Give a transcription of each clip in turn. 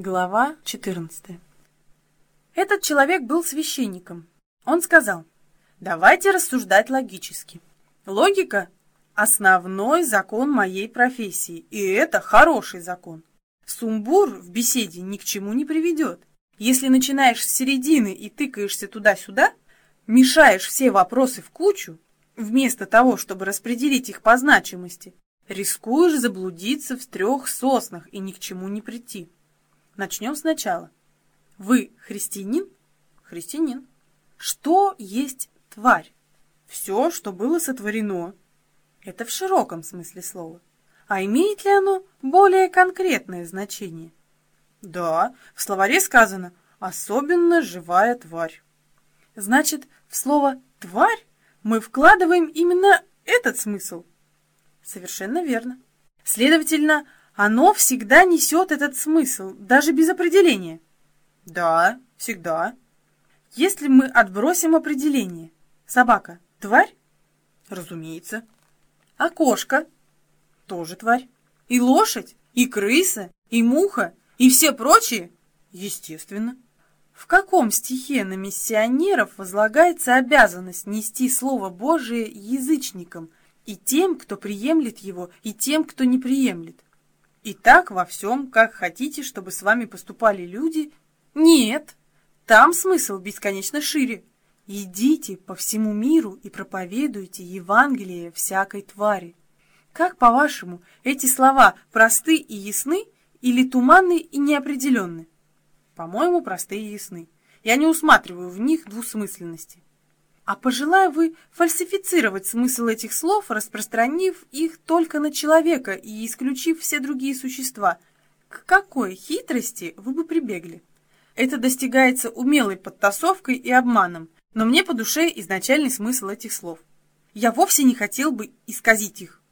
Глава 14 Этот человек был священником. Он сказал, давайте рассуждать логически. Логика – основной закон моей профессии, и это хороший закон. Сумбур в беседе ни к чему не приведет. Если начинаешь с середины и тыкаешься туда-сюда, мешаешь все вопросы в кучу, вместо того, чтобы распределить их по значимости, рискуешь заблудиться в трех соснах и ни к чему не прийти. Начнем сначала. Вы христианин? Христианин. Что есть тварь? Все, что было сотворено. Это в широком смысле слова. А имеет ли оно более конкретное значение? Да, в словаре сказано «особенно живая тварь». Значит, в слово «тварь» мы вкладываем именно этот смысл. Совершенно верно. Следовательно, оно всегда несет этот смысл, даже без определения. Да, всегда. Если мы отбросим определение. Собака – тварь? Разумеется. А кошка? Тоже тварь. И лошадь, и крыса, и муха, и все прочие? Естественно. В каком стихе на миссионеров возлагается обязанность нести Слово Божие язычникам и тем, кто приемлет его, и тем, кто не приемлет? И так во всем, как хотите, чтобы с вами поступали люди? Нет, там смысл бесконечно шире. Идите по всему миру и проповедуйте Евангелие всякой твари. Как, по-вашему, эти слова просты и ясны или туманны и неопределенны? По-моему, просты и ясны. Я не усматриваю в них двусмысленности. А пожелая вы фальсифицировать смысл этих слов, распространив их только на человека и исключив все другие существа, к какой хитрости вы бы прибегли? Это достигается умелой подтасовкой и обманом, но мне по душе изначальный смысл этих слов. Я вовсе не хотел бы исказить их.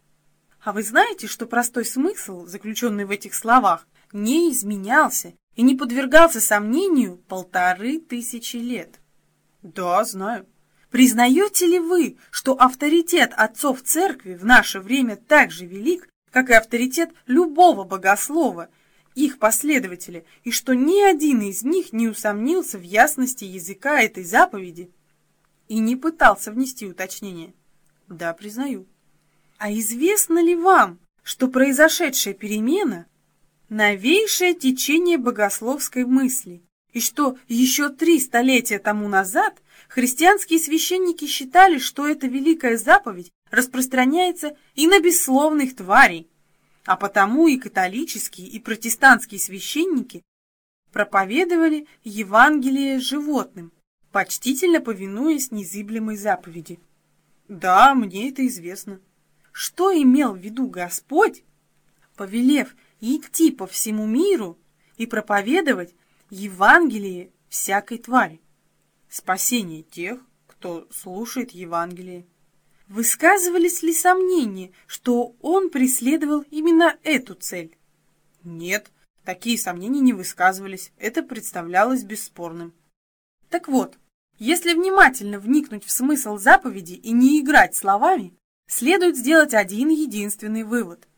А вы знаете, что простой смысл, заключенный в этих словах, не изменялся и не подвергался сомнению полторы тысячи лет? Да, знаю. Признаете ли вы, что авторитет отцов церкви в наше время так же велик, как и авторитет любого богослова, их последователя, и что ни один из них не усомнился в ясности языка этой заповеди и не пытался внести уточнение? Да, признаю. А известно ли вам, что произошедшая перемена – новейшее течение богословской мысли, и что еще три столетия тому назад христианские священники считали, что эта великая заповедь распространяется и на бессловных тварей, а потому и католические, и протестантские священники проповедовали Евангелие животным, почтительно повинуясь незыблемой заповеди. Да, мне это известно. Что имел в виду Господь, повелев идти по всему миру и проповедовать Евангелие всякой твари? Спасение тех, кто слушает Евангелие. Высказывались ли сомнения, что он преследовал именно эту цель? Нет, такие сомнения не высказывались, это представлялось бесспорным. Так вот, если внимательно вникнуть в смысл заповеди и не играть словами, следует сделать один единственный вывод.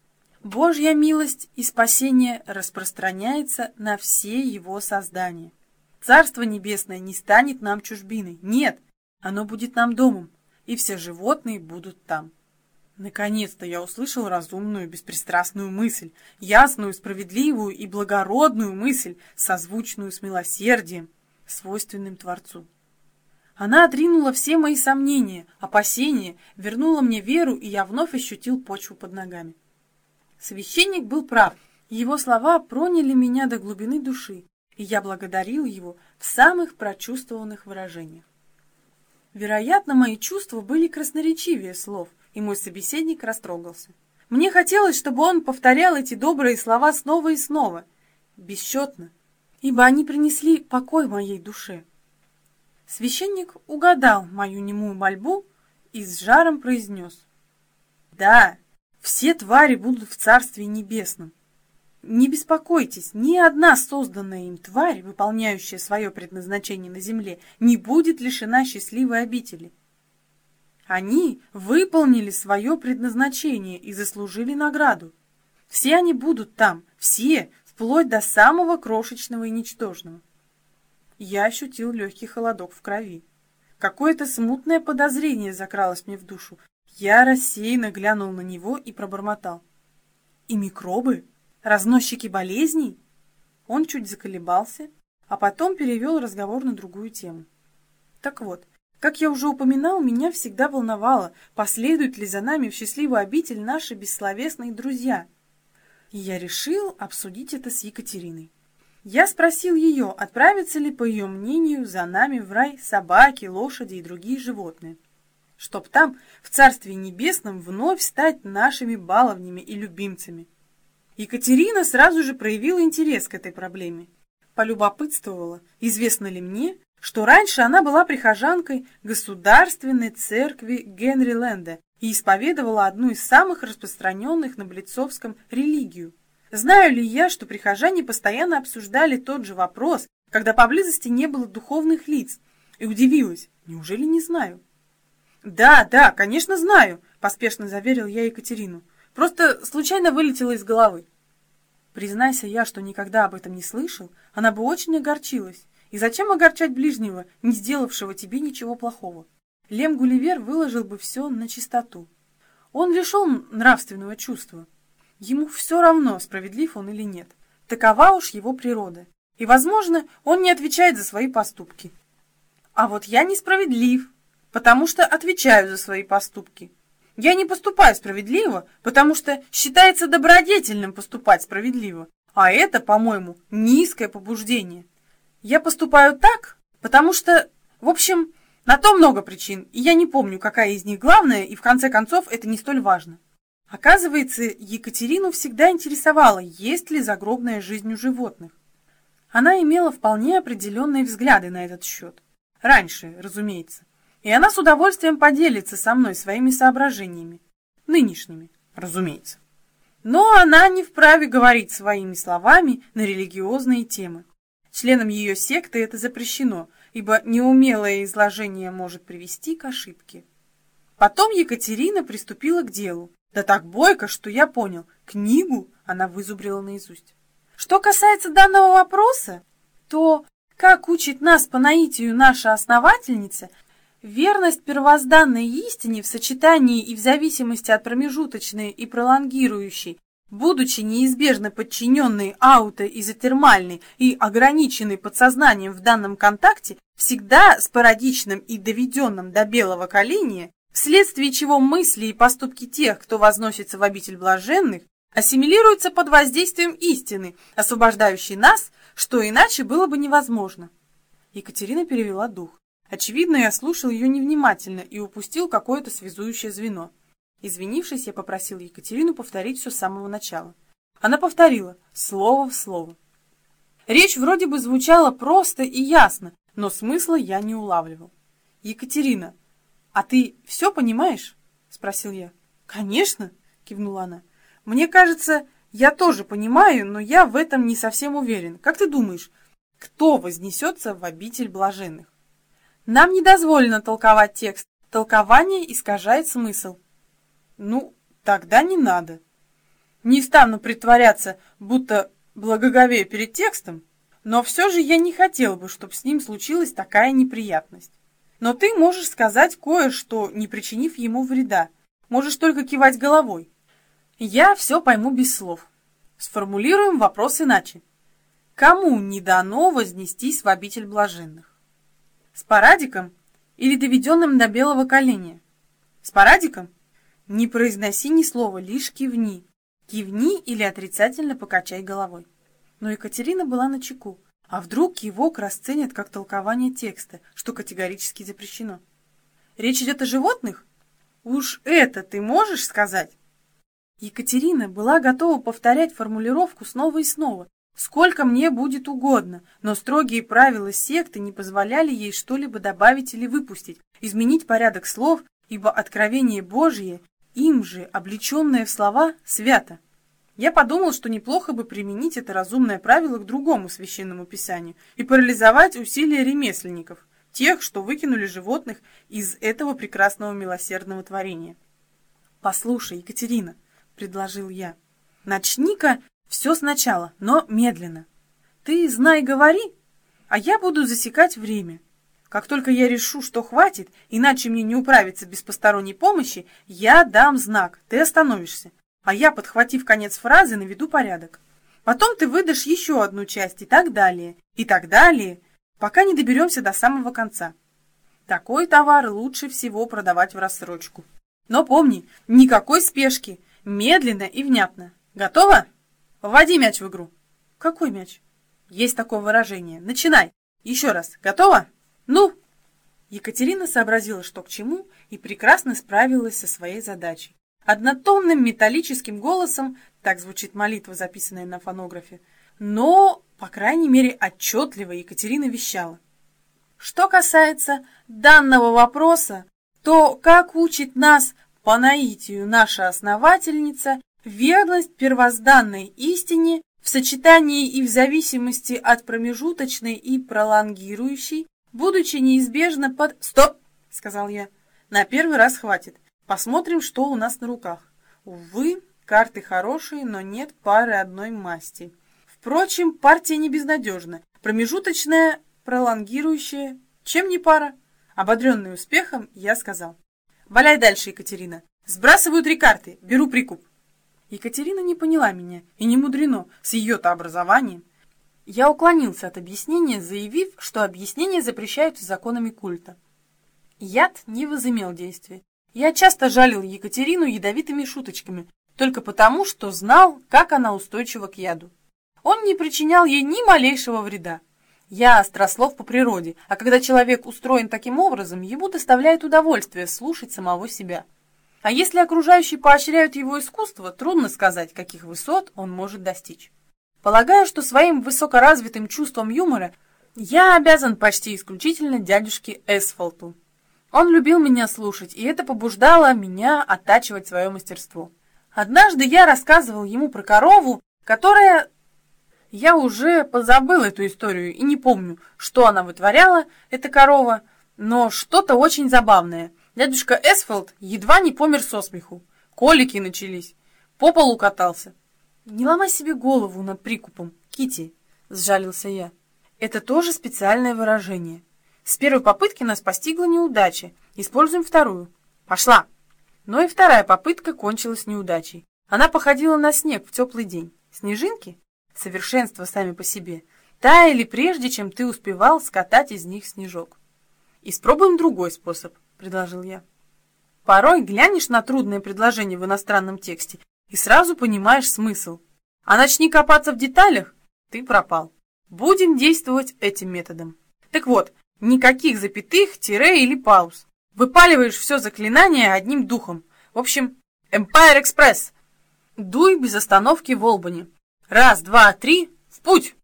Божья милость и спасение распространяется на все его создания. Царство Небесное не станет нам чужбиной. Нет, оно будет нам домом, и все животные будут там. Наконец-то я услышал разумную, беспристрастную мысль, ясную, справедливую и благородную мысль, созвучную с милосердием, свойственным Творцу. Она отринула все мои сомнения, опасения, вернула мне веру, и я вновь ощутил почву под ногами. Священник был прав, его слова проняли меня до глубины души, и я благодарил его в самых прочувствованных выражениях. Вероятно, мои чувства были красноречивее слов, и мой собеседник растрогался. Мне хотелось, чтобы он повторял эти добрые слова снова и снова, бесчетно, ибо они принесли покой моей душе. Священник угадал мою немую мольбу и с жаром произнес. «Да, все твари будут в Царстве Небесном, не беспокойтесь, ни одна созданная им тварь, выполняющая свое предназначение на земле, не будет лишена счастливой обители. Они выполнили свое предназначение и заслужили награду. Все они будут там, все, вплоть до самого крошечного и ничтожного. Я ощутил легкий холодок в крови. Какое-то смутное подозрение закралось мне в душу. Я рассеянно глянул на него и пробормотал. «И микробы? Разносчики болезней?» Он чуть заколебался, а потом перевел разговор на другую тему. Так вот, как я уже упоминал, меня всегда волновало, последуют ли за нами в счастливую обитель наши бессловесные друзья. И я решил обсудить это с Екатериной. Я спросил ее, отправятся ли, по ее мнению, за нами в рай собаки, лошади и другие животные, чтоб там, в Царстве Небесном, вновь стать нашими баловнями и любимцами. Екатерина сразу же проявила интерес к этой проблеме. Полюбопытствовала, известно ли мне, что раньше она была прихожанкой Государственной церкви Генри Ленда и исповедовала одну из самых распространенных на Блицовском религию. Знаю ли я, что прихожане постоянно обсуждали тот же вопрос, когда поблизости не было духовных лиц, и удивилась, неужели не знаю? «Да, да, конечно знаю», – поспешно заверил я Екатерину. «Просто случайно вылетело из головы». Признайся я, что никогда об этом не слышал, она бы очень огорчилась. И зачем огорчать ближнего, не сделавшего тебе ничего плохого? Лем Гулливер выложил бы все на чистоту. Он лишен нравственного чувства. Ему все равно, справедлив он или нет. Такова уж его природа. И, возможно, он не отвечает за свои поступки. А вот я несправедлив, потому что отвечаю за свои поступки. Я не поступаю справедливо, потому что считается добродетельным поступать справедливо. А это, по-моему, низкое побуждение. Я поступаю так, потому что, в общем, на то много причин, и я не помню, какая из них главная, и в конце концов это не столь важно. Оказывается, Екатерину всегда интересовало, есть ли загробная жизнь у животных. Она имела вполне определенные взгляды на этот счет. Раньше, разумеется. И она с удовольствием поделится со мной своими соображениями. Нынешними, разумеется. Но она не вправе говорить своими словами на религиозные темы. Членам ее секты это запрещено, ибо неумелое изложение может привести к ошибке. Потом Екатерина приступила к делу. Да так бойко, что я понял, книгу она вызубрила наизусть. Что касается данного вопроса, то, как учит нас по наитию наша основательница, верность первозданной истине в сочетании и в зависимости от промежуточной и пролонгирующей Будучи неизбежно подчиненной аутоизотермальной и ограниченной подсознанием в данном контакте, всегда спорадичным и доведенным до белого коленя, вследствие чего мысли и поступки тех, кто возносится в обитель блаженных, ассимилируются под воздействием истины, освобождающей нас, что иначе было бы невозможно. Екатерина перевела дух. Очевидно, я слушал ее невнимательно и упустил какое-то связующее звено. Извинившись, я попросил Екатерину повторить все с самого начала. Она повторила, слово в слово. Речь вроде бы звучала просто и ясно, но смысла я не улавливал. «Екатерина, а ты все понимаешь?» — спросил я. «Конечно!» — кивнула она. «Мне кажется, я тоже понимаю, но я в этом не совсем уверен. Как ты думаешь, кто вознесется в обитель блаженных?» «Нам не дозволено толковать текст. Толкование искажает смысл», ну, тогда не надо. Не стану притворяться, будто благоговею перед текстом, но все же я не хотел бы, чтобы с ним случилась такая неприятность. Но ты можешь сказать кое-что, не причинив ему вреда. Можешь только кивать головой. Я все пойму без слов. Сформулируем вопрос иначе. Кому не дано вознестись в обитель блаженных? С парадиком или доведенным до белого коленя? С парадиком? Не произноси ни слова, лишь кивни. Кивни или отрицательно покачай головой. Но Екатерина была на чеку. А вдруг кивок расценят как толкование текста, что категорически запрещено? Речь идет о животных? Уж это ты можешь сказать? Екатерина была готова повторять формулировку снова и снова, сколько мне будет угодно, но строгие правила секты не позволяли ей что-либо добавить или выпустить, изменить порядок слов, ибо откровение Божье им же, облеченное в слова, свято. Я подумал, что неплохо бы применить это разумное правило к другому священному писанию и парализовать усилия ремесленников, тех, что выкинули животных из этого прекрасного милосердного творения. «Послушай, Екатерина», — предложил я, — «начни-ка Все сначала, но медленно. Ты знай, говори, а я буду засекать время. Как только я решу, что хватит, иначе мне не управиться без посторонней помощи, я дам знак, ты остановишься. А я, подхватив конец фразы, наведу порядок. Потом ты выдашь еще одну часть и так далее, и так далее, пока не доберемся до самого конца. Такой товар лучше всего продавать в рассрочку. Но помни, никакой спешки, медленно и внятно. Готово? Вводи мяч в игру. Какой мяч? Есть такое выражение. Начинай. Еще раз. Готово? Ну? Екатерина сообразила, что к чему, и прекрасно справилась со своей задачей. Однотонным металлическим голосом, так звучит молитва, записанная на фонографе, но, по крайней мере, отчетливо Екатерина вещала. Что касается данного вопроса, то, как учит нас по наитию наша основательница, верность первозданной истине в сочетании и в зависимости от промежуточной и пролонгирующей, будучи неизбежно под... «Стоп!» — сказал я. «На первый раз хватит. Посмотрим, что у нас на руках. Увы, карты хорошие, но нет пары одной масти. Впрочем, партия не безнадежна. Промежуточная, пролонгирующая. Чем не пара?» Ободренный успехом, я сказал. «Валяй дальше, Екатерина. Сбрасываю три карты, беру прикуп». Екатерина не поняла меня, и не мудрено, с ее-то образованием. Я уклонился от объяснения, заявив, что объяснения запрещаются законами культа. Яд не возымел действия. Я часто жалил Екатерину ядовитыми шуточками, только потому, что знал, как она устойчива к яду. Он не причинял ей ни малейшего вреда. Я острослов по природе, а когда человек устроен таким образом, ему доставляет удовольствие слушать самого себя. А если окружающие поощряют его искусство, трудно сказать, каких высот он может достичь. Полагаю, что своим высокоразвитым чувством юмора я обязан почти исключительно дядюшке Эсфолту. Он любил меня слушать, и это побуждало меня оттачивать свое мастерство. Однажды я рассказывал ему про корову, которая я уже позабыл эту историю и не помню, что она вытворяла, эта корова, но что-то очень забавное. Дядюшка Эсфилд едва не помер со смеху. Колики начались. По полу катался. «Не ломай себе голову над прикупом, Кити, сжалился я. «Это тоже специальное выражение. С первой попытки нас постигла неудача. Используем вторую. Пошла!» Но и вторая попытка кончилась неудачей. Она походила на снег в теплый день. Снежинки совершенство сами по себе, таяли прежде, чем ты успевал скатать из них снежок. «Испробуем другой способ», — предложил я. Порой глянешь на трудное предложение в иностранном тексте и сразу понимаешь смысл. А начни копаться в деталях, ты пропал. Будем действовать этим методом. Так вот, никаких запятых, тире или пауз. Выпаливаешь все заклинание одним духом. В общем, Empire Express. Дуй без остановки в Олбани. Раз, два, три, в путь!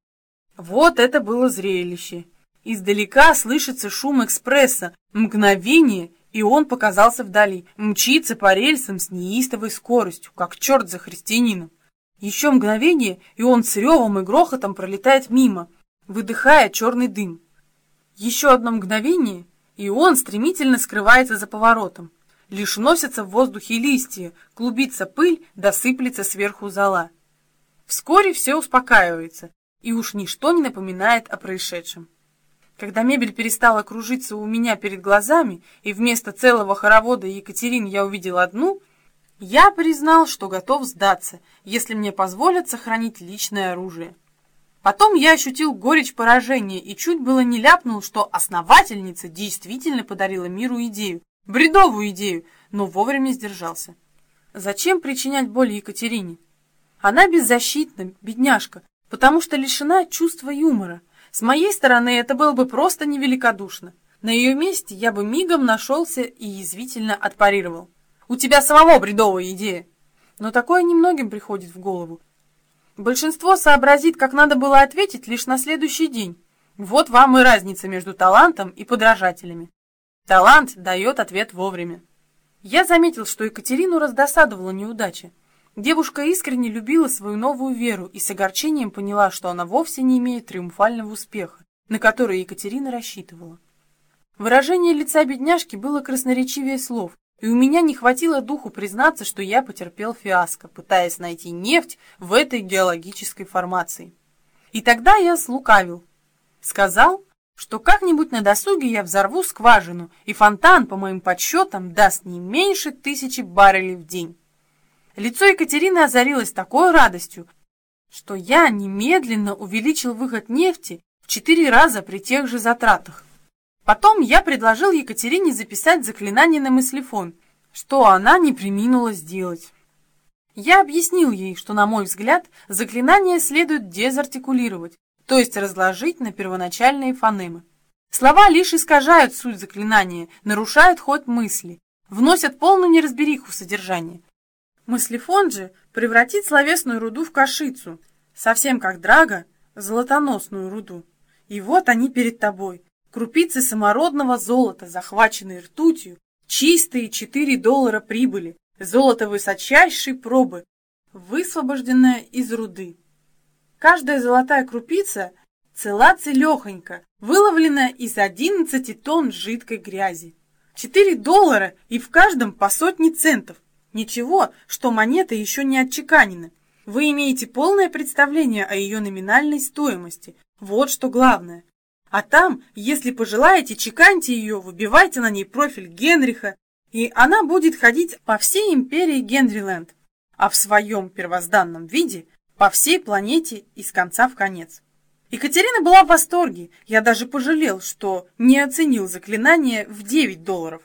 Вот это было зрелище. Издалека слышится шум экспресса. Мгновение, и он показался вдали. Мчится по рельсам с неистовой скоростью, как черт за христианином. Еще мгновение, и он с ревом и грохотом пролетает мимо, выдыхая черный дым. Еще одно мгновение, и он стремительно скрывается за поворотом. Лишь носятся в воздухе листья, клубится пыль, досыплется сверху зола. Вскоре все успокаивается, и уж ничто не напоминает о происшедшем. Когда мебель перестала кружиться у меня перед глазами, и вместо целого хоровода Екатерин я увидел одну, я признал, что готов сдаться, если мне позволят сохранить личное оружие. Потом я ощутил горечь поражения и чуть было не ляпнул, что основательница действительно подарила миру идею, бредовую идею, но вовремя сдержался. Зачем причинять боль Екатерине? Она беззащитна, бедняжка, потому что лишена чувства юмора. С моей стороны это было бы просто невеликодушно. На ее месте я бы мигом нашелся и язвительно отпарировал. У тебя самого бредовая идея. Но такое немногим приходит в голову. Большинство сообразит, как надо было ответить лишь на следующий день. Вот вам и разница между талантом и подражателями. Талант дает ответ вовремя. Я заметил, что Екатерину раздосадовала неудача. Девушка искренне любила свою новую веру и с огорчением поняла, что она вовсе не имеет триумфального успеха, на который Екатерина рассчитывала. Выражение лица бедняжки было красноречивее слов, и у меня не хватило духу признаться, что я потерпел фиаско, пытаясь найти нефть в этой геологической формации. И тогда я слукавил. Сказал, что как-нибудь на досуге я взорву скважину, и фонтан, по моим подсчетам, даст не меньше тысячи баррелей в день. Лицо Екатерины озарилось такой радостью, что я немедленно увеличил выход нефти в четыре раза при тех же затратах. Потом я предложил Екатерине записать заклинание на мыслефон, что она не приминула сделать. Я объяснил ей, что, на мой взгляд, заклинание следует дезартикулировать, то есть разложить на первоначальные фонемы. Слова лишь искажают суть заклинания, нарушают ход мысли, вносят полную неразбериху в содержание. Мыслефон же превратит словесную руду в кашицу, совсем как драга, золотоносную руду. И вот они перед тобой, крупицы самородного золота, захваченные ртутью, чистые 4 доллара прибыли, золото высочайшей пробы, высвобожденное из руды. Каждая золотая крупица цела целехонька, выловлена из 11 тонн жидкой грязи. 4 доллара и в каждом по сотни центов. Ничего, что монета еще не отчеканена. Вы имеете полное представление о ее номинальной стоимости. Вот что главное. А там, если пожелаете, чеканьте ее, выбивайте на ней профиль Генриха, и она будет ходить по всей империи Генриленд, а в своем первозданном виде по всей планете из конца в конец. Екатерина была в восторге, я даже пожалел, что не оценил заклинание в 9 долларов.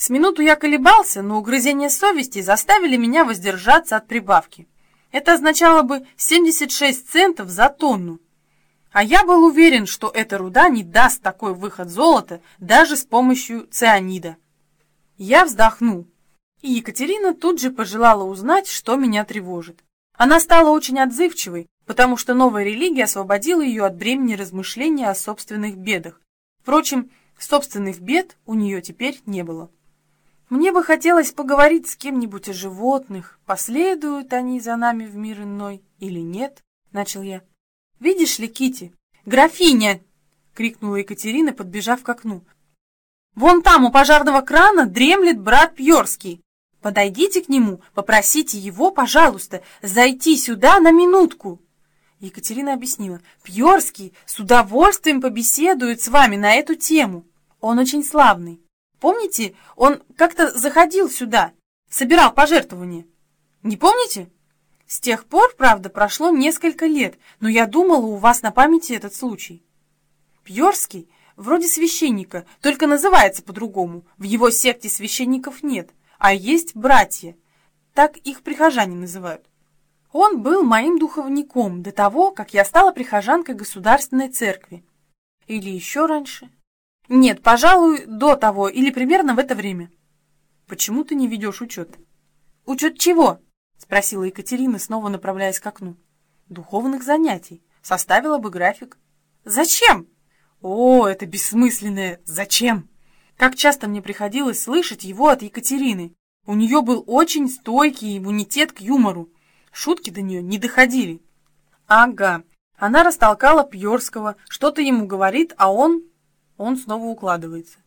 С минуту я колебался, но угрызения совести заставили меня воздержаться от прибавки. Это означало бы 76 центов за тонну. А я был уверен, что эта руда не даст такой выход золота даже с помощью цианида. Я вздохнул, и Екатерина тут же пожелала узнать, что меня тревожит. Она стала очень отзывчивой, потому что новая религия освободила ее от бремени размышления о собственных бедах. Впрочем, собственных бед у нее теперь не было. Мне бы хотелось поговорить с кем-нибудь о животных, последуют они за нами в мир иной или нет, начал я. Видишь ли, Кити, графиня, крикнула Екатерина, подбежав к окну. Вон там у пожарного крана дремлет брат Пьорский. Подойдите к нему, попросите его, пожалуйста, зайти сюда на минутку. Екатерина объяснила. Пьорский с удовольствием побеседует с вами на эту тему. Он очень славный. Помните, он как-то заходил сюда, собирал пожертвования? Не помните? С тех пор, правда, прошло несколько лет, но я думала, у вас на памяти этот случай. Пьерский вроде священника, только называется по-другому. В его секте священников нет, а есть братья. Так их прихожане называют. Он был моим духовником до того, как я стала прихожанкой государственной церкви. Или еще раньше. Нет, пожалуй, до того или примерно в это время. Почему ты не ведешь учет? Учет чего? Спросила Екатерина, снова направляясь к окну. Духовных занятий. Составила бы график. Зачем? О, это бессмысленное «зачем?». Как часто мне приходилось слышать его от Екатерины. У нее был очень стойкий иммунитет к юмору. Шутки до нее не доходили. Ага, она растолкала Пьерского, что-то ему говорит, а он он снова укладывается.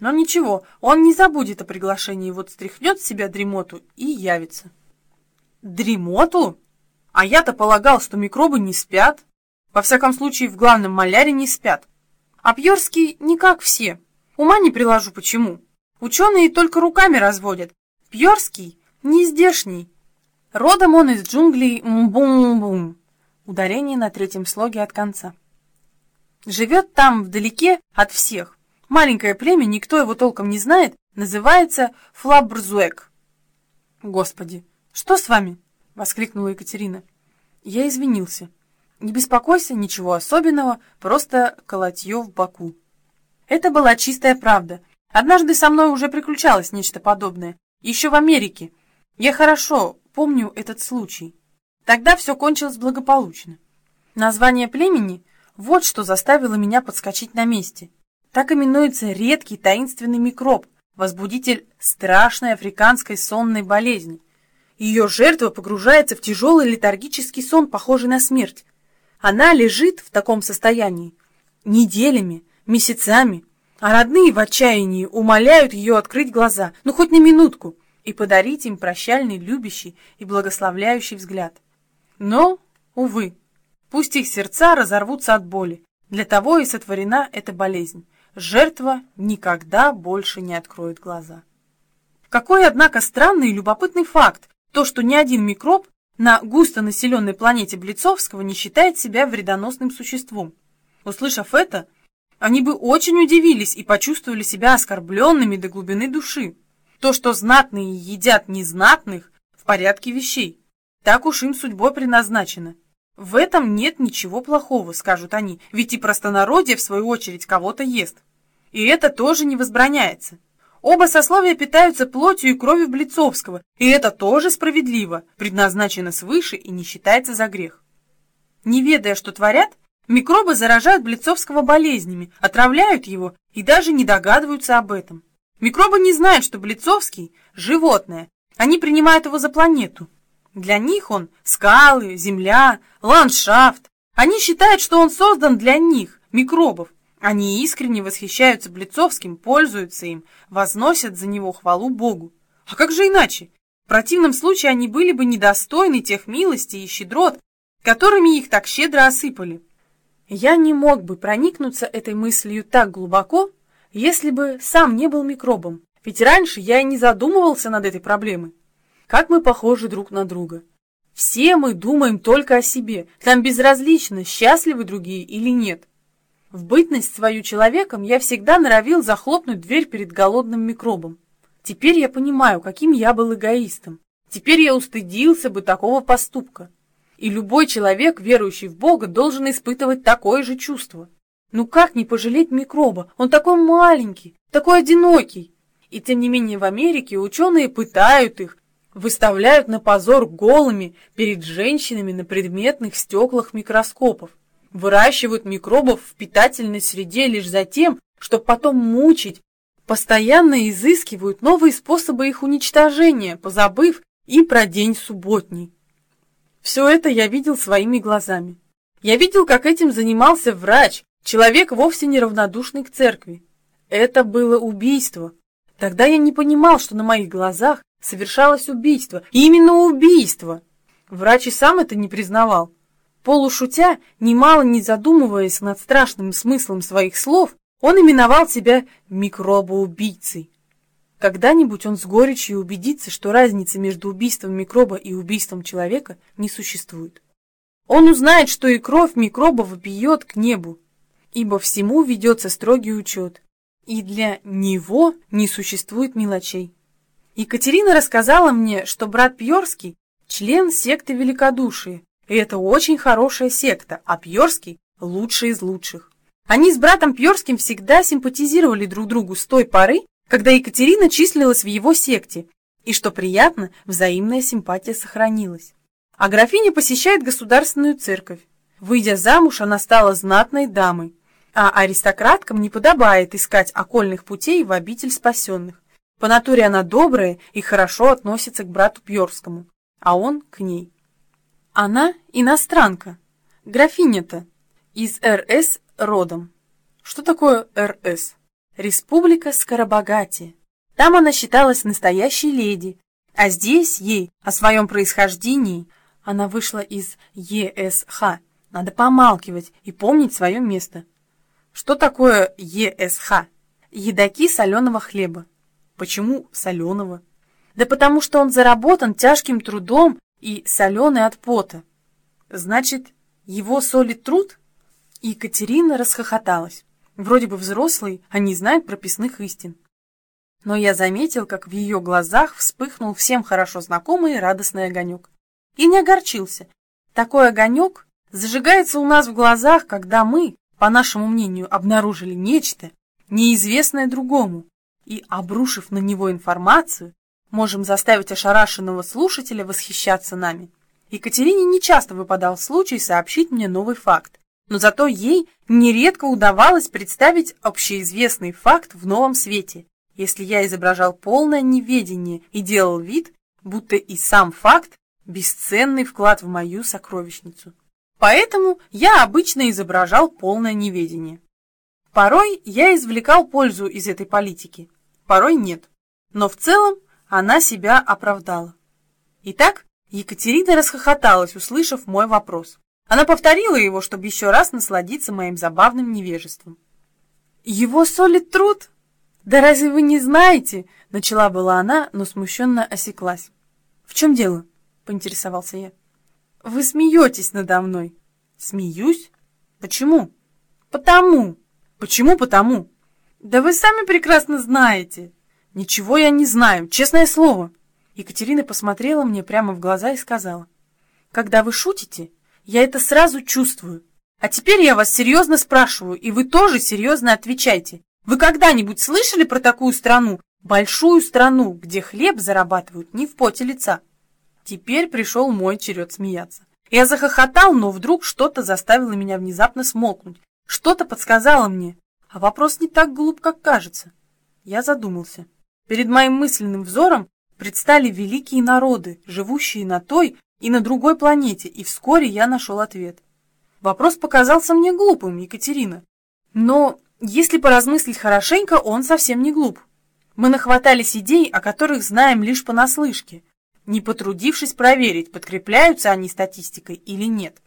Но ничего, он не забудет о приглашении, вот стряхнет с себя дремоту и явится. Дремоту? А я-то полагал, что микробы не спят. Во всяком случае, в главном маляре не спят. А Пьерский не как все. Ума не приложу, почему. Ученые только руками разводят. Пьерский не здешний. Родом он из джунглей Мбум-Бум. Ударение на третьем слоге от конца. Живет там, вдалеке от всех. Маленькое племя, никто его толком не знает, называется Флабрзуэк. Господи, что с вами? Воскликнула Екатерина. Я извинился. Не беспокойся, ничего особенного, просто колотье в боку. Это была чистая правда. Однажды со мной уже приключалось нечто подобное. Еще в Америке. Я хорошо помню этот случай. Тогда все кончилось благополучно. Название племени вот что заставило меня подскочить на месте. Так именуется редкий таинственный микроб, возбудитель страшной африканской сонной болезни. Ее жертва погружается в тяжелый летаргический сон, похожий на смерть. Она лежит в таком состоянии неделями, месяцами, а родные в отчаянии умоляют ее открыть глаза, ну хоть на минутку, и подарить им прощальный, любящий и благословляющий взгляд. Но, увы, пусть их сердца разорвутся от боли, для того и сотворена эта болезнь. Жертва никогда больше не откроет глаза. Какой, однако, странный и любопытный факт, то, что ни один микроб на густонаселенной планете Блицовского не считает себя вредоносным существом. Услышав это, они бы очень удивились и почувствовали себя оскорбленными до глубины души. То, что знатные едят незнатных, в порядке вещей. Так уж им судьбой предназначено. В этом нет ничего плохого, скажут они, ведь и простонародье, в свою очередь, кого-то ест. И это тоже не возбраняется. Оба сословия питаются плотью и кровью Блицовского, и это тоже справедливо, предназначено свыше и не считается за грех. Не ведая, что творят, микробы заражают Блицовского болезнями, отравляют его и даже не догадываются об этом. Микробы не знают, что Блицовский – животное, они принимают его за планету. Для них он – скалы, земля, ландшафт. Они считают, что он создан для них, микробов, они искренне восхищаются Блицовским, пользуются им, возносят за него хвалу Богу. А как же иначе? В противном случае они были бы недостойны тех милостей и щедрот, которыми их так щедро осыпали. Я не мог бы проникнуться этой мыслью так глубоко, если бы сам не был микробом, ведь раньше я и не задумывался над этой проблемой. Как мы похожи друг на друга. Все мы думаем только о себе, нам безразлично, счастливы другие или нет. В бытность свою человеком я всегда норовил захлопнуть дверь перед голодным микробом. Теперь я понимаю, каким я был эгоистом. Теперь я устыдился бы такого поступка. И любой человек, верующий в Бога, должен испытывать такое же чувство. Ну как не пожалеть микроба? Он такой маленький, такой одинокий. И тем не менее в Америке ученые пытают их, выставляют на позор голыми перед женщинами на предметных стеклах микроскопов выращивают микробов в питательной среде лишь за тем, чтобы потом мучить, постоянно изыскивают новые способы их уничтожения, позабыв и про день субботний. Все это я видел своими глазами. Я видел, как этим занимался врач, человек вовсе не равнодушный к церкви. Это было убийство. Тогда я не понимал, что на моих глазах совершалось убийство. Именно убийство. Врач и сам это не признавал. Полушутя, немало не задумываясь над страшным смыслом своих слов, он именовал себя микробоубийцей. Когда-нибудь он с горечью убедится, что разницы между убийством микроба и убийством человека не существует. Он узнает, что и кровь микроба вопиет к небу, ибо всему ведется строгий учет, и для него не существует мелочей. Екатерина рассказала мне, что брат Пьорский – член секты великодушия, и это очень хорошая секта, а Пьерский – лучший из лучших. Они с братом Пьерским всегда симпатизировали друг другу с той поры, когда Екатерина числилась в его секте, и, что приятно, взаимная симпатия сохранилась. А графиня посещает государственную церковь. Выйдя замуж, она стала знатной дамой, а аристократкам не подобает искать окольных путей в обитель спасенных. По натуре она добрая и хорошо относится к брату Пьерскому, а он к ней. Она иностранка. Графиня-то. Из РС родом. Что такое РС? Республика Скоробогатия. Там она считалась настоящей леди, а здесь ей о своем происхождении она вышла из ЕСХ. Надо помалкивать и помнить свое место. Что такое ЕСХ? Едоки соленого хлеба. Почему соленого? Да потому что он заработан тяжким трудом и соленый от пота. Значит, его солит труд? И Екатерина расхохоталась. Вроде бы взрослый, а не знает прописных истин. Но я заметил, как в ее глазах вспыхнул всем хорошо знакомый радостный огонек. И не огорчился. Такой огонек зажигается у нас в глазах, когда мы, по нашему мнению, обнаружили нечто, неизвестное другому, и, обрушив на него информацию, можем заставить ошарашенного слушателя восхищаться нами. Екатерине нечасто выпадал случай сообщить мне новый факт, но зато ей нередко удавалось представить общеизвестный факт в новом свете, если я изображал полное неведение и делал вид, будто и сам факт – бесценный вклад в мою сокровищницу. Поэтому я обычно изображал полное неведение. Порой я извлекал пользу из этой политики, порой нет. Но в целом она себя оправдала. Итак, Екатерина расхохоталась, услышав мой вопрос. Она повторила его, чтобы еще раз насладиться моим забавным невежеством. «Его солит труд? Да разве вы не знаете?» Начала была она, но смущенно осеклась. «В чем дело?» — поинтересовался я. «Вы смеетесь надо мной». «Смеюсь? Почему?» «Потому». «Почему потому?» «Да вы сами прекрасно знаете». «Ничего я не знаю, честное слово». Екатерина посмотрела мне прямо в глаза и сказала. «Когда вы шутите, я это сразу чувствую. А теперь я вас серьезно спрашиваю, и вы тоже серьезно отвечайте. Вы когда-нибудь слышали про такую страну, большую страну, где хлеб зарабатывают не в поте лица?» Теперь пришел мой черед смеяться. Я захохотал, но вдруг что-то заставило меня внезапно смолкнуть. Что-то подсказало мне. А вопрос не так глуп, как кажется. Я задумался. Перед моим мысленным взором предстали великие народы, живущие на той и на другой планете, и вскоре я нашел ответ. Вопрос показался мне глупым, Екатерина. Но, если поразмыслить хорошенько, он совсем не глуп. Мы нахватались идей, о которых знаем лишь понаслышке, не потрудившись проверить, подкрепляются они статистикой или нет.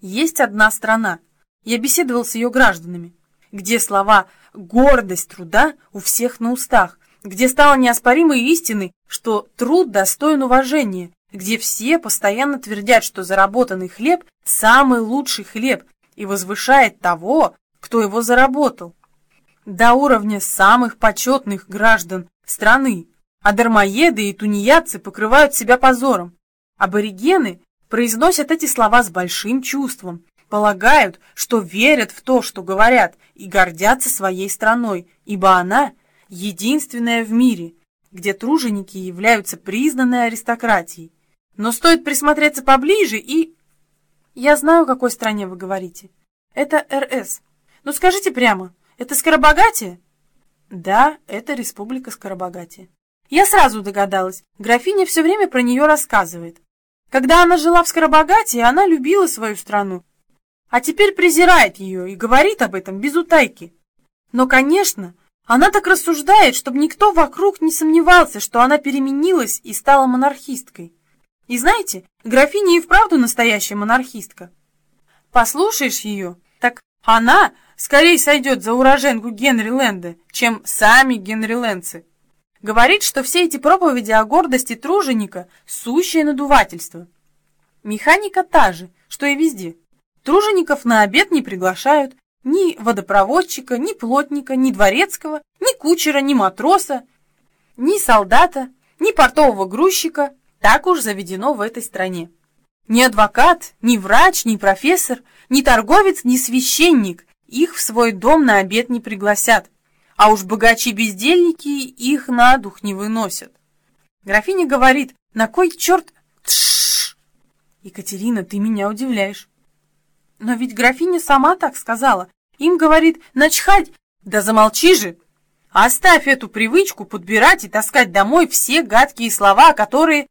Есть одна страна, я беседовал с ее гражданами, где слова «гордость труда» у всех на устах, где стало неоспоримой истиной, что труд достоин уважения, где все постоянно твердят, что заработанный хлеб – самый лучший хлеб и возвышает того, кто его заработал. До уровня самых почетных граждан страны, а дармоеды и тунеядцы покрывают себя позором. Аборигены произносят эти слова с большим чувством, полагают, что верят в то, что говорят, и гордятся своей страной, ибо она – единственная в мире, где труженики являются признанной аристократией. Но стоит присмотреться поближе и... Я знаю, о какой стране вы говорите. Это РС. Но скажите прямо, это Скоробогатие? Да, это Республика Скоробогатие. Я сразу догадалась, графиня все время про нее рассказывает. Когда она жила в Скоробогатии, она любила свою страну, а теперь презирает ее и говорит об этом без утайки. Но, конечно, она так рассуждает, чтобы никто вокруг не сомневался, что она переменилась и стала монархисткой. И знаете, графиня и вправду настоящая монархистка. Послушаешь ее, так она скорее сойдет за уроженку Генри Лэнда, чем сами Генри Лэндцы. Говорит, что все эти проповеди о гордости труженика – сущее надувательство. Механика та же, что и везде. Тружеников на обед не приглашают, ни водопроводчика, ни плотника, ни дворецкого, ни кучера, ни матроса, ни солдата, ни портового грузчика. Так уж заведено в этой стране. Ни адвокат, ни врач, ни профессор, ни торговец, ни священник их в свой дом на обед не пригласят. А уж богачи-бездельники их на дух не выносят. Графиня говорит, на кой черт... Тш! Екатерина, ты меня удивляешь. Но ведь графиня сама так сказала. Им, говорит, начхать. Да замолчи же. Оставь эту привычку подбирать и таскать домой все гадкие слова, которые...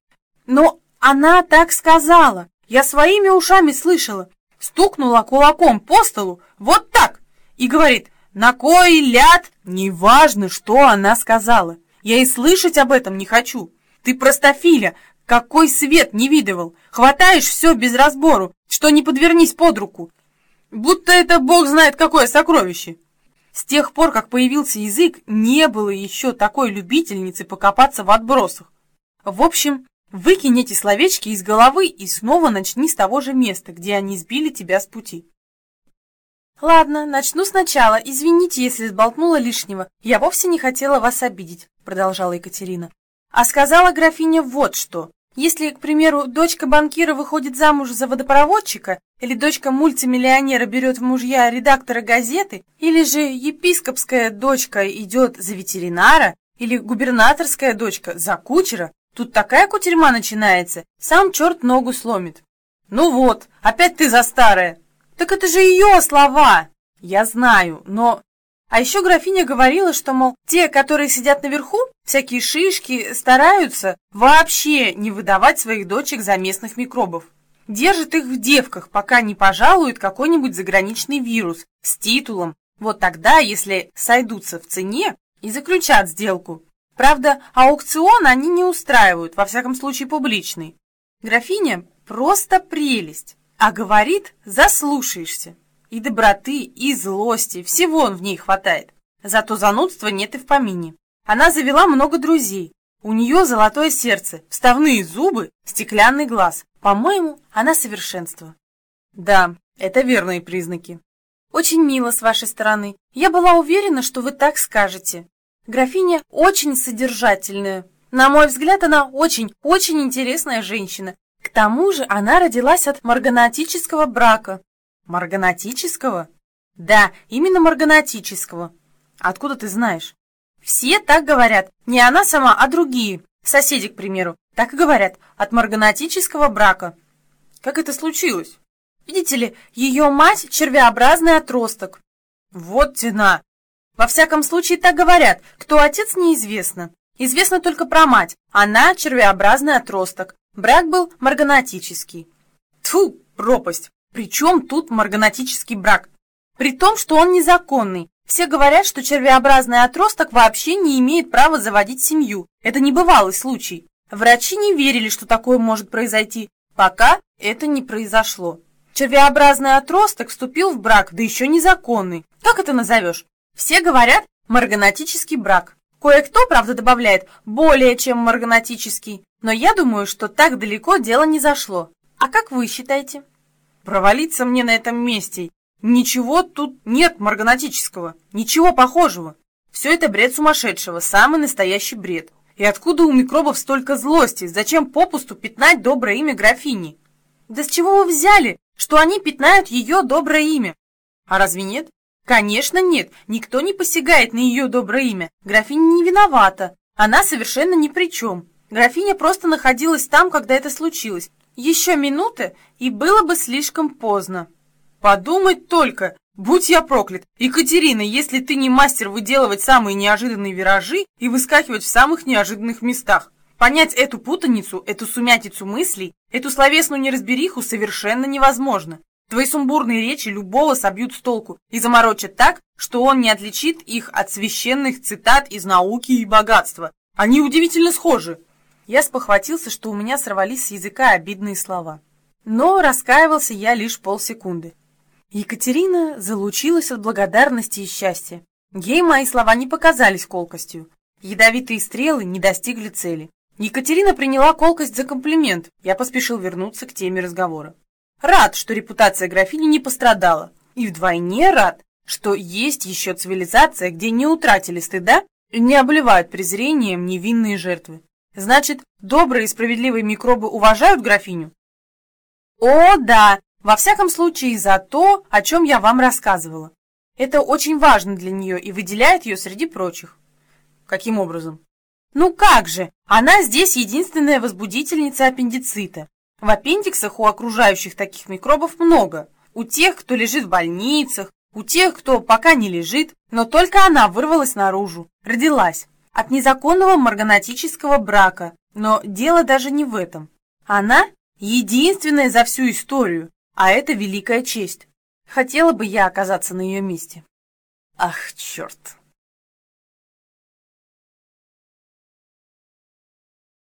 Но она так сказала. Я своими ушами слышала. Стукнула кулаком по столу, вот так, и говорит, на кой ляд? Неважно, что она сказала. Я и слышать об этом не хочу. Ты простофиля, какой свет не видывал. Хватаешь все без разбору, что не подвернись под руку. Будто это бог знает какое сокровище. С тех пор, как появился язык, не было еще такой любительницы покопаться в отбросах. В общем, выкинь эти словечки из головы и снова начни с того же места, где они сбили тебя с пути. «Ладно, начну сначала. Извините, если сболтнула лишнего. Я вовсе не хотела вас обидеть», — продолжала Екатерина. «А сказала графиня вот что. Если, к примеру, дочка банкира выходит замуж за водопроводчика, или дочка мультимиллионера берет в мужья редактора газеты, или же епископская дочка идет за ветеринара, или губернаторская дочка за кучера, тут такая кутерьма начинается, сам черт ногу сломит. Ну вот, опять ты за старое. Так это же ее слова. Я знаю, но а еще графиня говорила, что, мол, те, которые сидят наверху, всякие шишки, стараются вообще не выдавать своих дочек за местных микробов. Держат их в девках, пока не пожалует какой-нибудь заграничный вирус с титулом Вот тогда, если сойдутся в цене и заключат сделку. Правда, аукцион они не устраивают, во всяком случае публичный. Графиня просто прелесть, а говорит, заслушаешься. И доброты, и злости, всего в ней хватает. Зато занудства нет и в помине. Она завела много друзей. У нее золотое сердце, вставные зубы, стеклянный глаз. По-моему, она совершенство. Да, это верные признаки. Очень мило с вашей стороны. Я была уверена, что вы так скажете. Графиня очень содержательная. На мой взгляд, она очень-очень интересная женщина. К тому же она родилась от марганатического брака. Марганатического? Да, именно марганатического. Откуда ты знаешь? Все так говорят. Не она сама, а другие. Соседи, к примеру. Так и говорят. От марганатического брака. Как это случилось? Видите ли, ее мать – червеобразный отросток. Вот тена. Во всяком случае, так говорят. Кто отец, неизвестно. Известно только про мать. Она – червеобразный отросток. Брак был марганатический. Тьфу, пропасть. Причем тут марганатический брак? При том, что он незаконный. Все говорят, что червеобразный отросток вообще не имеет права заводить семью. Это небывалый случай. Врачи не верили, что такое может произойти, пока это не произошло. Червеобразный отросток вступил в брак, да еще незаконный. Как это назовешь? Все говорят марганатический брак. Кое-кто, правда, добавляет более чем марганатический. Но я думаю, что так далеко дело не зашло. А как вы считаете? Провалиться мне на этом месте. Ничего тут нет марганатического. Ничего похожего. Все это бред сумасшедшего, самый настоящий бред. И откуда у микробов столько злости? Зачем попусту пятнать доброе имя графини? Да с чего вы взяли, что они пятнают ее доброе имя? А разве нет? Конечно нет, никто не посягает на ее доброе имя. Графиня не виновата, она совершенно ни при чем. Графиня просто находилась там, когда это случилось. Еще минута, и было бы слишком поздно. Подумать только, будь я проклят. Екатерина, если ты не мастер выделывать самые неожиданные виражи и выскакивать в самых неожиданных местах. Понять эту путаницу, эту сумятицу мыслей, эту словесную неразбериху совершенно невозможно. Твои сумбурные речи любого собьют с толку и заморочат так, что он не отличит их от священных цитат из науки и богатства. Они удивительно схожи. Я спохватился, что у меня сорвались с языка обидные слова. Но раскаивался я лишь полсекунды. Екатерина залучилась от благодарности и счастья. Ей мои слова не показались колкостью. Ядовитые стрелы не достигли цели. Екатерина приняла колкость за комплимент. Я поспешил вернуться к теме разговора. Рад, что репутация графини не пострадала. И вдвойне рад, что есть еще цивилизация, где не утратили стыда и не обливают презрением невинные жертвы. Значит, добрые и справедливые микробы уважают графиню? О, да, во всяком случае за то, о чем я вам рассказывала. Это очень важно для нее и выделяет ее среди прочих. Каким образом? Ну как же, она здесь единственная возбудительница аппендицита. В аппендиксах у окружающих таких микробов много. У тех, кто лежит в больницах, у тех, кто пока не лежит, но только она вырвалась наружу, родилась. От незаконного марганатического брака, но дело даже не в этом. Она единственная за всю историю, а это великая честь. Хотела бы я оказаться на ее месте. Ах, черт!